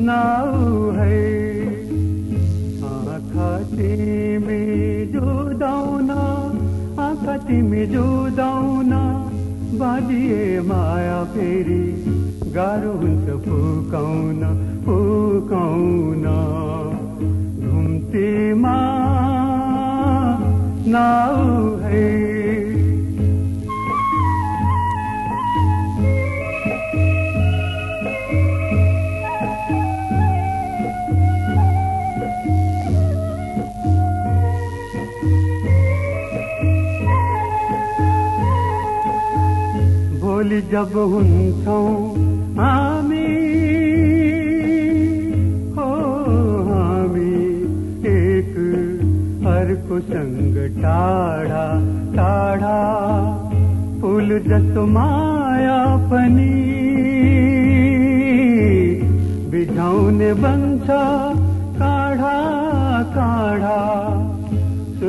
Now है। आँखा तिमी जुदाउना आँखा तिमी जुदाउना बाजिए माया फेरि गाह्रो हुन्छ फुकाउन फुकाउन। घुम्तीमा नाउ भोलि जब हुन्छौँ हामी हो हामी एक अर्कोसँग टाढा टाढा। फुल जस्तो माया पनि बिझाउने बन्छ काढा काढा।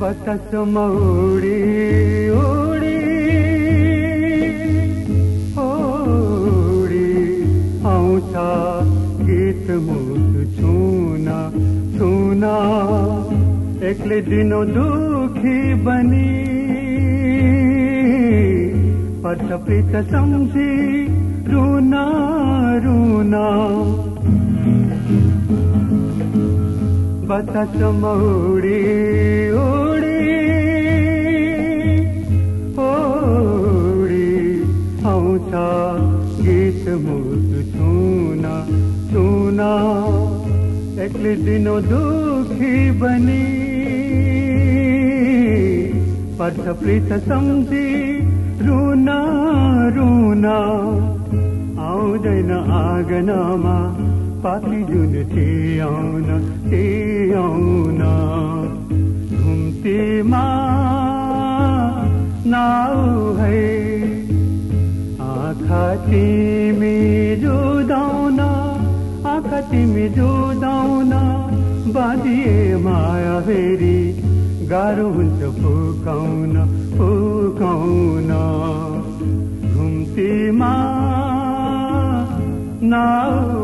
बतास मौडी उडी। उडी। आउँछ गीत मुटु छुन छुन। एक्लै दिनो दुखी बनी। पर्छ प्रीत सम्झी रुना रुना। बतास उडी। आउँछ गीत मुटु छुन छुन एक्लै दिनो दुखी बनी। पर्छ प्रीत सम्झी रुना रुना। आउँदैन आँगनमा पापी जुन आउन आउन घुम्तीमा तिमी जुदाउन आँख तिमी जुदाउन बाँधिए माया फेरि गाह्रो हुन्छ फुकाउन फुकाउन। घुम्तीमा नाउ